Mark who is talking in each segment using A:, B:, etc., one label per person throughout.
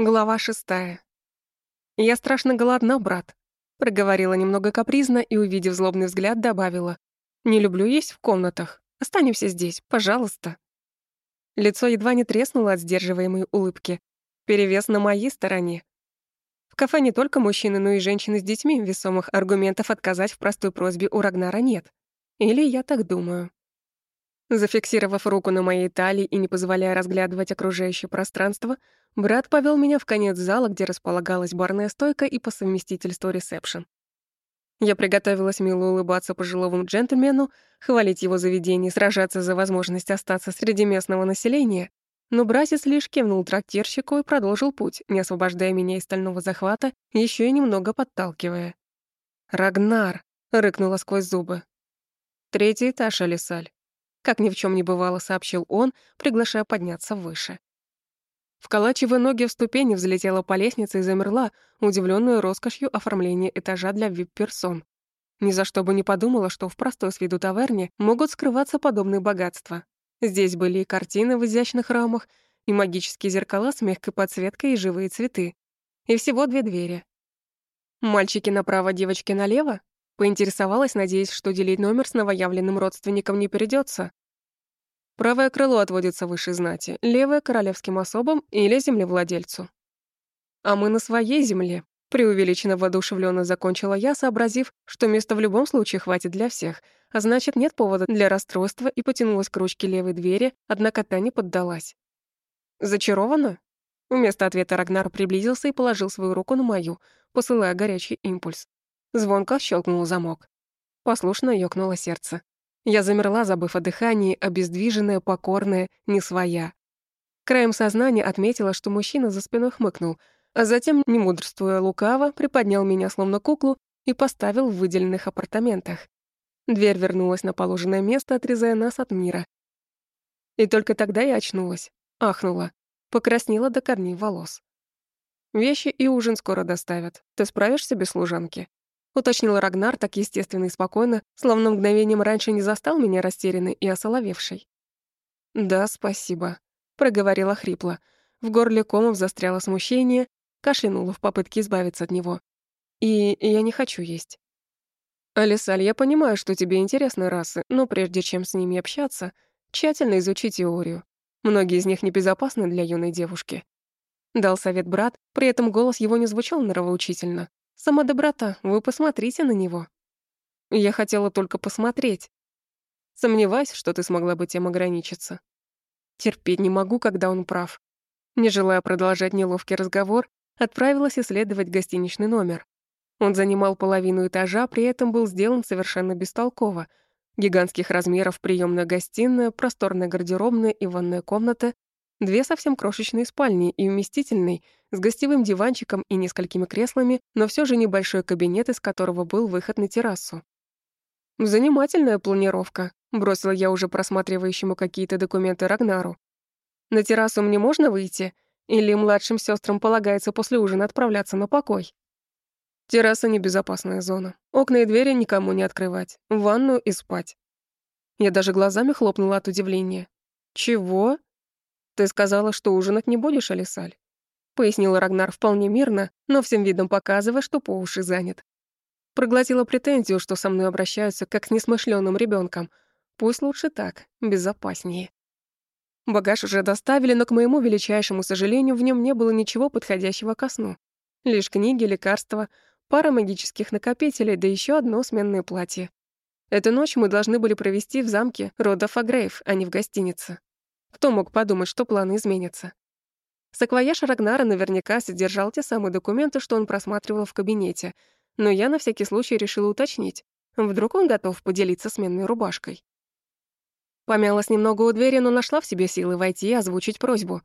A: Глава шестая. «Я страшно голодна, брат», — проговорила немного капризно и, увидев злобный взгляд, добавила. «Не люблю есть в комнатах. Останемся здесь, пожалуйста». Лицо едва не треснуло от сдерживаемой улыбки. Перевес на моей стороне. В кафе не только мужчины, но и женщины с детьми, весомых аргументов отказать в простой просьбе у Рагнара нет. Или я так думаю. Зафиксировав руку на моей талии и не позволяя разглядывать окружающее пространство, брат повел меня в конец зала, где располагалась барная стойка и по совместительству ресепшн. Я приготовилась мило улыбаться пожилому джентльмену, хвалить его заведение, сражаться за возможность остаться среди местного населения, но братец лишь кивнул трактирщику и продолжил путь, не освобождая меня из стального захвата, еще и немного подталкивая. «Рагнар!» — рыкнула сквозь зубы. «Третий этаж, Алисаль как ни в чем не бывало, сообщил он, приглашая подняться выше. Вколачивая ноги в ступени, взлетела по лестнице и замерла, удивленная роскошью оформления этажа для вип-персон. Ни за что бы не подумала, что в простой с виду таверне могут скрываться подобные богатства. Здесь были и картины в изящных рамах, и магические зеркала с мягкой подсветкой и живые цветы. И всего две двери. Мальчики направо, девочки налево? Поинтересовалась, надеясь, что делить номер с новоявленным родственником не придется. Правое крыло отводится высшей знати, левое — королевским особам или землевладельцу. А мы на своей земле, преувеличенно воодушевленно закончила я, сообразив, что места в любом случае хватит для всех, а значит, нет повода для расстройства и потянулась к ручке левой двери, однако та не поддалась. «Зачарована?» Вместо ответа Рагнар приблизился и положил свою руку на мою, посылая горячий импульс. Звонко щелкнул замок. Послушно ёкнуло сердце. Я замерла, забыв о дыхании, обездвиженная, покорная, не своя. Краем сознания отметила, что мужчина за спиной хмыкнул, а затем, не мудрствуя лукаво, приподнял меня словно куклу и поставил в выделенных апартаментах. Дверь вернулась на положенное место, отрезая нас от мира. И только тогда я очнулась, ахнула, покраснела до корней волос. Вещи и ужин скоро доставят. Ты справишься без служанки? Уточнил Рагнар так естественно и спокойно, словно мгновением раньше не застал меня растерянной и осоловевшей. «Да, спасибо», — проговорила хрипло. В горле комов застряло смущение, кашлянула в попытке избавиться от него. «И я не хочу есть». «Алисаль, я понимаю, что тебе интересны расы, но прежде чем с ними общаться, тщательно изучи теорию. Многие из них небезопасны для юной девушки». Дал совет брат, при этом голос его не звучал нравоучительно, Сама доброта, вы посмотрите на него. Я хотела только посмотреть. Сомневаюсь, что ты смогла бы тем ограничиться. Терпеть не могу, когда он прав. Не желая продолжать неловкий разговор, отправилась исследовать гостиничный номер. Он занимал половину этажа, при этом был сделан совершенно бестолково. Гигантских размеров приемная гостиная, просторная гардеробная и ванная комната, Две совсем крошечные спальни и вместительный, с гостевым диванчиком и несколькими креслами, но все же небольшой кабинет, из которого был выход на террасу. «Занимательная планировка», — бросила я уже просматривающему какие-то документы Рагнару. «На террасу мне можно выйти? Или младшим сестрам полагается после ужина отправляться на покой?» «Терраса — небезопасная зона. Окна и двери никому не открывать. В ванную и спать». Я даже глазами хлопнула от удивления. «Чего?» «Ты сказала, что ужинать не будешь, Алисаль?» Пояснил Рагнар вполне мирно, но всем видом показывая, что по уши занят. Проглотила претензию, что со мной обращаются как с несмышленым ребенком. Пусть лучше так, безопаснее. Багаж уже доставили, но, к моему величайшему сожалению, в нем не было ничего подходящего ко сну. Лишь книги, лекарства, пара магических накопителей, да еще одно сменное платье. Эту ночь мы должны были провести в замке рода Фагрейв, а не в гостинице. Кто мог подумать, что планы изменятся? Саквояж Рагнара наверняка содержал те самые документы, что он просматривал в кабинете, но я на всякий случай решила уточнить. Вдруг он готов поделиться сменной рубашкой. Помялась немного у двери, но нашла в себе силы войти и озвучить просьбу.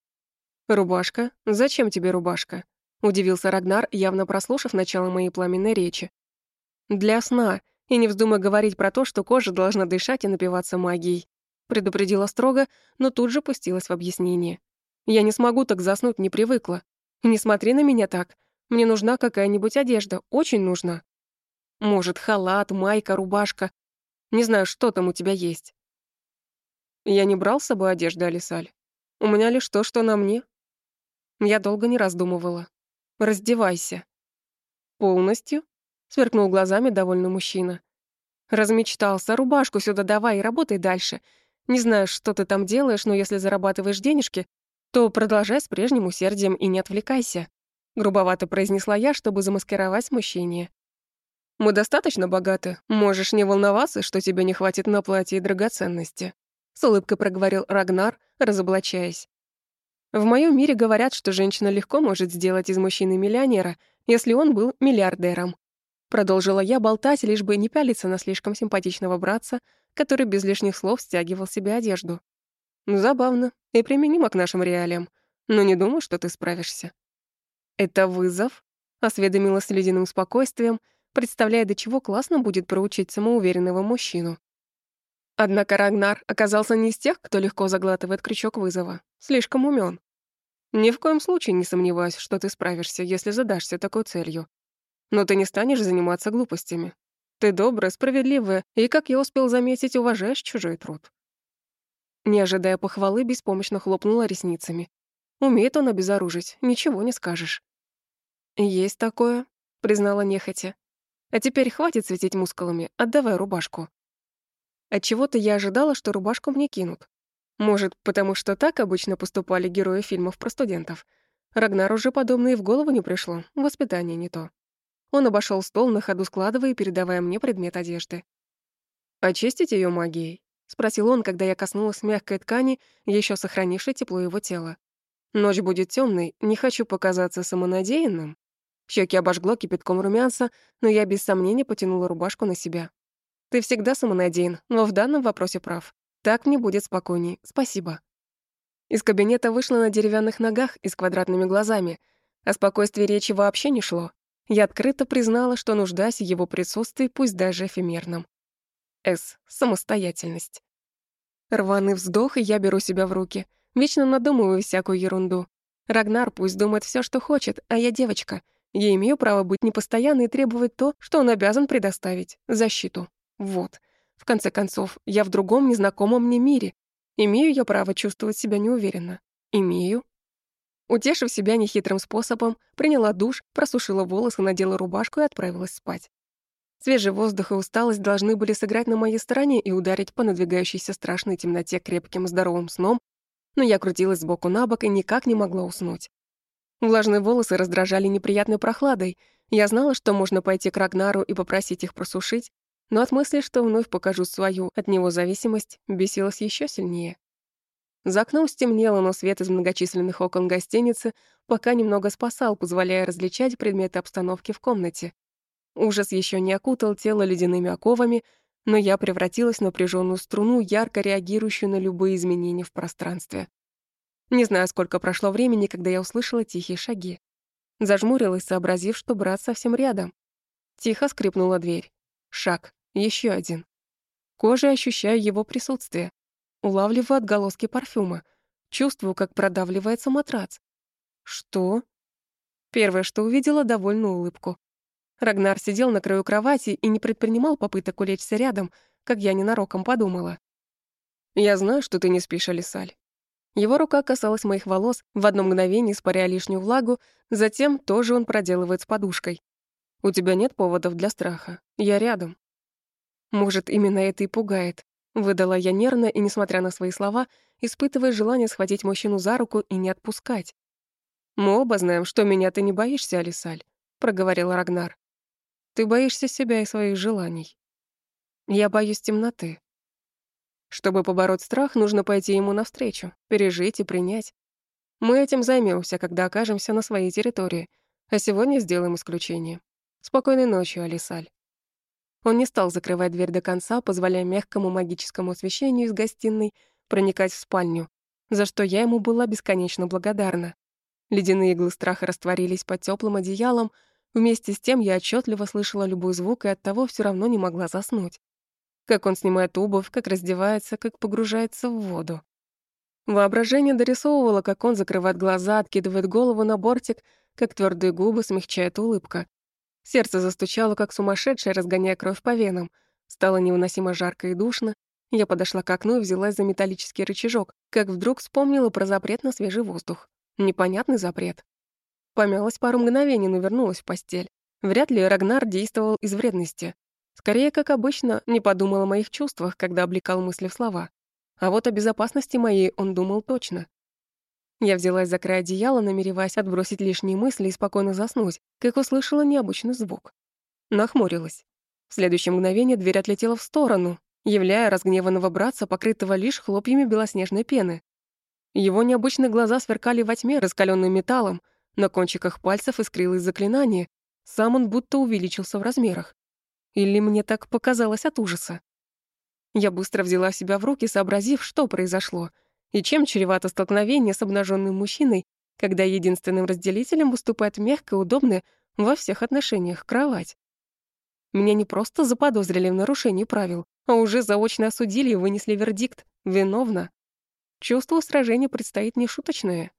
A: «Рубашка? Зачем тебе рубашка?» — удивился Рагнар, явно прослушав начало моей пламенной речи. «Для сна, и не вздумай говорить про то, что кожа должна дышать и напиваться магией предупредила строго, но тут же пустилась в объяснение. «Я не смогу так заснуть, не привыкла. Не смотри на меня так. Мне нужна какая-нибудь одежда, очень нужна. Может, халат, майка, рубашка. Не знаю, что там у тебя есть». Я не брал с собой одежды, Алисаль. У меня лишь то, что на мне. Я долго не раздумывала. «Раздевайся». «Полностью?» — сверкнул глазами довольный мужчина. «Размечтался. Рубашку сюда давай и работай дальше. Не знаю, что ты там делаешь, но если зарабатываешь денежки, то продолжай с прежним усердием и не отвлекайся», — грубовато произнесла я, чтобы замаскировать смущение. «Мы достаточно богаты. Можешь не волноваться, что тебе не хватит на платье и драгоценности», — с улыбкой проговорил Рагнар, разоблачаясь. «В моем мире говорят, что женщина легко может сделать из мужчины миллионера, если он был миллиардером». Продолжила я болтать, лишь бы не пялиться на слишком симпатичного братца, который без лишних слов стягивал себе одежду. Забавно и применимо к нашим реалиям, но не думаю, что ты справишься. «Это вызов?» — осведомила с ледяным спокойствием, представляя, до чего классно будет проучить самоуверенного мужчину. Однако Рагнар оказался не из тех, кто легко заглатывает крючок вызова. Слишком умен. Ни в коем случае не сомневаюсь, что ты справишься, если задашься такой целью. Но ты не станешь заниматься глупостями. Ты добрая, справедливая и, как я успел заметить, уважаешь чужой труд. Не ожидая похвалы, беспомощно хлопнула ресницами. Умеет он обезоружить, ничего не скажешь. «Есть такое», — признала нехотя. «А теперь хватит светить мускулами, отдавай рубашку». Отчего-то я ожидала, что рубашку мне кинут. Может, потому что так обычно поступали герои фильмов про студентов. Рагнар уже подобное и в голову не пришло, воспитание не то. Он обошел стол, на ходу складывая и передавая мне предмет одежды. «Очистить ее магией?» — спросил он, когда я коснулась мягкой ткани, еще сохранившей тепло его тела. «Ночь будет темной, не хочу показаться самонадеянным». Щеки обожгло кипятком румянца, но я без сомнения потянула рубашку на себя. «Ты всегда самонадеян, но в данном вопросе прав. Так мне будет спокойней. Спасибо». Из кабинета вышла на деревянных ногах и с квадратными глазами. О спокойствии речи вообще не шло. Я открыто признала, что нуждаюсь в его присутствии, пусть даже эфемерном. С. Самостоятельность. Рваный вздох, и я беру себя в руки. Вечно надумываю всякую ерунду. Рагнар пусть думает все, что хочет, а я девочка. Я имею право быть непостоянной и требовать то, что он обязан предоставить — защиту. Вот. В конце концов, я в другом незнакомом мне мире. Имею я право чувствовать себя неуверенно. Имею. Утешив себя нехитрым способом, приняла душ, просушила волосы, надела рубашку и отправилась спать. Свежий воздух и усталость должны были сыграть на моей стороне и ударить по надвигающейся страшной темноте крепким здоровым сном, но я крутилась сбоку на бок и никак не могла уснуть. Влажные волосы раздражали неприятной прохладой. Я знала, что можно пойти к Рагнару и попросить их просушить, но от мысли, что вновь покажу свою от него зависимость, бесилась еще сильнее. За окном стемнело, но свет из многочисленных окон гостиницы пока немного спасал, позволяя различать предметы обстановки в комнате. Ужас еще не окутал тело ледяными оковами, но я превратилась в напряженную струну, ярко реагирующую на любые изменения в пространстве. Не знаю, сколько прошло времени, когда я услышала тихие шаги. Зажмурилась, сообразив, что брат совсем рядом. Тихо скрипнула дверь. Шаг. еще один. Кожей ощущаю его присутствие. Улавливаю отголоски парфюма. Чувствую, как продавливается матрац. Что? Первое, что увидела, довольную улыбку. Рагнар сидел на краю кровати и не предпринимал попыток улечься рядом, как я ненароком подумала. «Я знаю, что ты не спишь, Алисаль». Его рука касалась моих волос, в одно мгновение испаряя лишнюю влагу, затем тоже он проделывает с подушкой. «У тебя нет поводов для страха. Я рядом». Может, именно это и пугает. Выдала я нервно и, несмотря на свои слова, испытывая желание схватить мужчину за руку и не отпускать. «Мы оба знаем, что меня ты не боишься, Алисаль», — проговорил Рагнар. «Ты боишься себя и своих желаний. Я боюсь темноты. Чтобы побороть страх, нужно пойти ему навстречу, пережить и принять. Мы этим займемся, когда окажемся на своей территории, а сегодня сделаем исключение. Спокойной ночи, Алисаль». Он не стал закрывать дверь до конца, позволяя мягкому магическому освещению из гостиной проникать в спальню, за что я ему была бесконечно благодарна. Ледяные иглы страха растворились под теплым одеялом, вместе с тем я отчетливо слышала любой звук и оттого все равно не могла заснуть. Как он снимает обувь, как раздевается, как погружается в воду. Воображение дорисовывало, как он закрывает глаза, откидывает голову на бортик, как твердые губы смягчает улыбка. Сердце застучало, как сумасшедшее, разгоняя кровь по венам. Стало невыносимо жарко и душно. Я подошла к окну и взялась за металлический рычажок, как вдруг вспомнила про запрет на свежий воздух. Непонятный запрет. Помялась пару мгновений, но вернулась в постель. Вряд ли Рагнар действовал из вредности. Скорее, как обычно, не подумал о моих чувствах, когда облекал мысли в слова. А вот о безопасности моей он думал точно. Я взялась за край одеяла, намереваясь отбросить лишние мысли и спокойно заснуть, как услышала необычный звук. Нахмурилась. В следующее мгновение дверь отлетела в сторону, являя разгневанного братца, покрытого лишь хлопьями белоснежной пены. Его необычные глаза сверкали во тьме раскаленным металлом, на кончиках пальцев искрилось заклинание, сам он будто увеличился в размерах. Или мне так показалось от ужаса. Я быстро взяла себя в руки, сообразив, что произошло, и чем чревато столкновение с обнаженным мужчиной, когда единственным разделителем выступает мягкая, удобная во всех отношениях кровать. Меня не просто заподозрили в нарушении правил, а уже заочно осудили и вынесли вердикт «виновна». Чувство сражения предстоит нешуточное.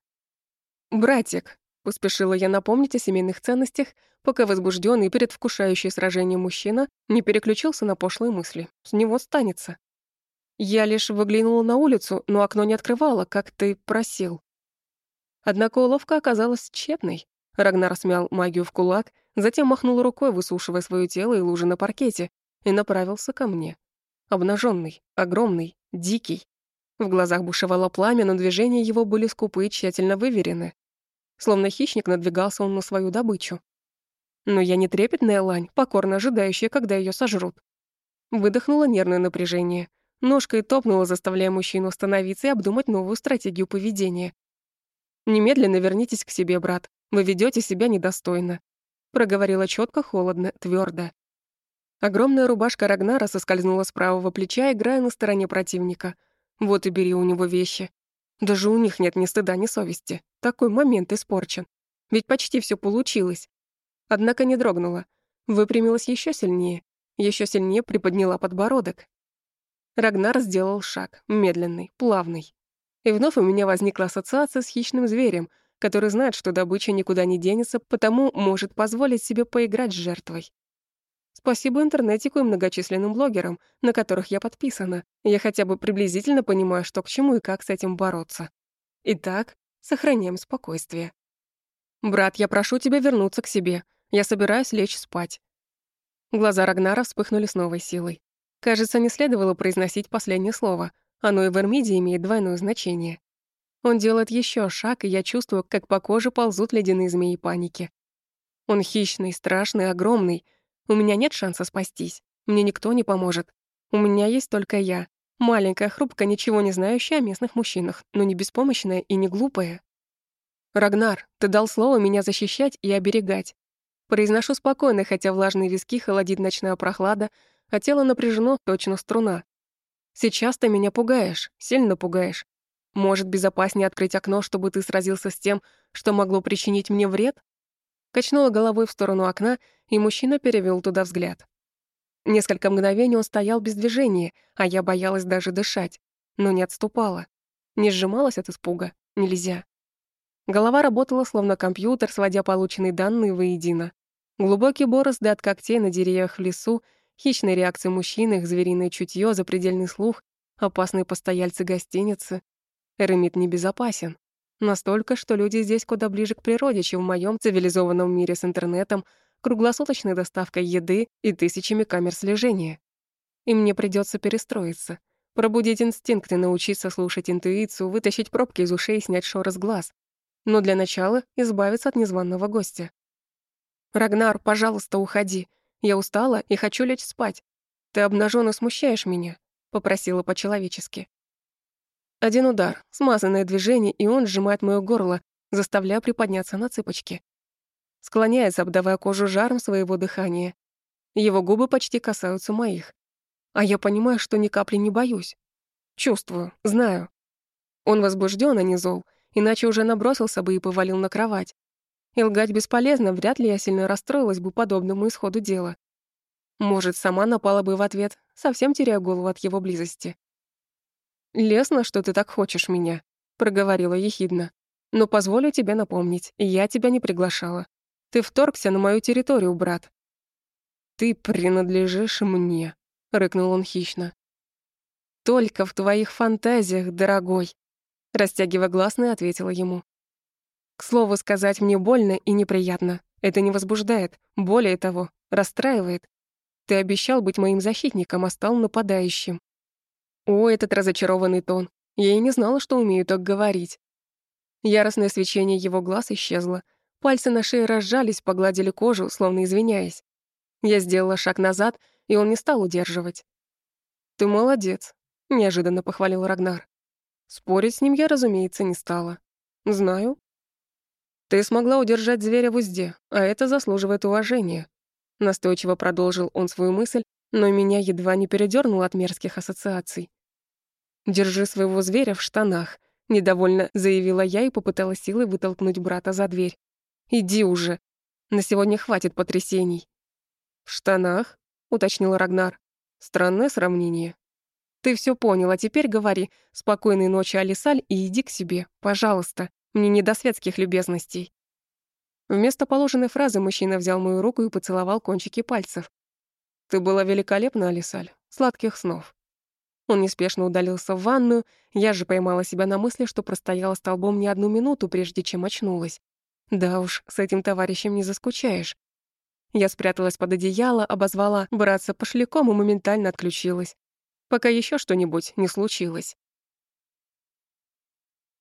A: «Братик», — поспешила я напомнить о семейных ценностях, пока возбужденный и предвкушающий сражение мужчина не переключился на пошлые мысли. С него станется. Я лишь выглянула на улицу, но окно не открывала, как ты просил. Однако уловка оказалась тщетной. Рагнар смял магию в кулак, затем махнул рукой, высушивая свое тело и лужи на паркете, и направился ко мне. Обнаженный, огромный, дикий. В глазах бушевало пламя, но движения его были скупы и тщательно выверены. Словно хищник надвигался он на свою добычу. Но я не трепетная лань, покорно ожидающая, когда ее сожрут. Выдохнуло нервное напряжение — Ножкой топнула, заставляя мужчину остановиться и обдумать новую стратегию поведения. «Немедленно вернитесь к себе, брат. Вы ведете себя недостойно», — проговорила четко, холодно, твердо. Огромная рубашка Рагнара соскользнула с правого плеча, играя на стороне противника. Вот и бери у него вещи. Даже у них нет ни стыда, ни совести. Такой момент испорчен. Ведь почти все получилось. Однако не дрогнула. Выпрямилась еще сильнее. Еще сильнее приподняла подбородок. Рагнар сделал шаг, медленный, плавный. И вновь у меня возникла ассоциация с хищным зверем, который знает, что добыча никуда не денется, потому может позволить себе поиграть с жертвой. Спасибо интернетику и многочисленным блогерам, на которых я подписана. Я хотя бы приблизительно понимаю, что к чему и как с этим бороться. Итак, сохраняем спокойствие. «Брат, я прошу тебя вернуться к себе. Я собираюсь лечь спать». Глаза Рагнара вспыхнули с новой силой. Кажется, не следовало произносить последнее слово. Оно и в Эрмиде имеет двойное значение. Он делает еще шаг, и я чувствую, как по коже ползут ледяные змеи паники. Он хищный, страшный, огромный. У меня нет шанса спастись. Мне никто не поможет. У меня есть только я. Маленькая, хрупкая, ничего не знающая о местных мужчинах, но не беспомощная и не глупая. «Рагнар, ты дал слово меня защищать и оберегать». Произношу спокойно, хотя влажные виски холодит ночная прохлада, а тело напряжено, точно струна. Сейчас ты меня пугаешь, сильно пугаешь. Может, безопаснее открыть окно, чтобы ты сразился с тем, что могло причинить мне вред? Качнула головой в сторону окна, и мужчина перевел туда взгляд. Несколько мгновений он стоял без движения, а я боялась даже дышать, но не отступала. Не сжималась от испуга. Нельзя. Голова работала словно компьютер, сводя полученные данные воедино. Глубокие борозды от когтей на деревьях в лесу Хищные реакции мужчин, их звериное чутье, запредельный слух, опасные постояльцы гостиницы. Эремит небезопасен. Настолько, что люди здесь куда ближе к природе, чем в моем цивилизованном мире с интернетом, круглосуточной доставкой еды и тысячами камер слежения. И мне придется перестроиться. Пробудить инстинкты, научиться слушать интуицию, вытащить пробки из ушей и снять шоры с глаз. Но для начала избавиться от незваного гостя. «Рагнар, пожалуйста, уходи. Я устала и хочу лечь спать. Ты обнажённо смущаешь меня», — попросила по-человечески. Один удар, смазанное движение, и он сжимает моё горло, заставляя приподняться на цыпочки. Склоняется, обдавая кожу жаром своего дыхания. Его губы почти касаются моих. А я понимаю, что ни капли не боюсь. Чувствую, знаю. Он возбуждён, а не зол, иначе уже набросился бы и повалил на кровать. И лгать бесполезно, вряд ли я сильно расстроилась бы подобному исходу дела. Может, сама напала бы в ответ, совсем теряя голову от его близости. «Лестно, что ты так хочешь меня», — проговорила ехидно. «Но позволю тебе напомнить, я тебя не приглашала. Ты вторгся на мою территорию, брат». «Ты принадлежишь мне», — рыкнул он хищно. «Только в твоих фантазиях, дорогой», — растягивая гласные, ответила ему. К слову сказать, мне больно и неприятно. Это не возбуждает, более того, расстраивает. Ты обещал быть моим защитником, а стал нападающим. О, этот разочарованный тон. Я и не знала, что умею так говорить. Яростное свечение его глаз исчезло. Пальцы на шее разжались, погладили кожу, словно извиняясь. Я сделала шаг назад, и он не стал удерживать. «Ты молодец», — неожиданно похвалил Рагнар. Спорить с ним я, разумеется, не стала. «Знаю». «Ты смогла удержать зверя в узде, а это заслуживает уважения», Настойчиво продолжил он свою мысль, но меня едва не передёрнуло от мерзких ассоциаций. «Держи своего зверя в штанах», — недовольно заявила я и попыталась силой вытолкнуть брата за дверь. «Иди уже. На сегодня хватит потрясений». «В штанах?» — уточнил Рагнар. «Странное сравнение». «Ты все понял, а теперь говори. Спокойной ночи, Алисаль, и иди к себе, пожалуйста. Мне не до светских любезностей». Вместо положенной фразы мужчина взял мою руку и поцеловал кончики пальцев. «Ты была великолепна, Алисаль. Сладких снов». Он неспешно удалился в ванную, я же поймала себя на мысли, что простояла столбом не одну минуту, прежде чем очнулась. Да уж, с этим товарищем не заскучаешь. Я спряталась под одеяло, обозвала братца пошляком и моментально отключилась. Пока еще что-нибудь не случилось.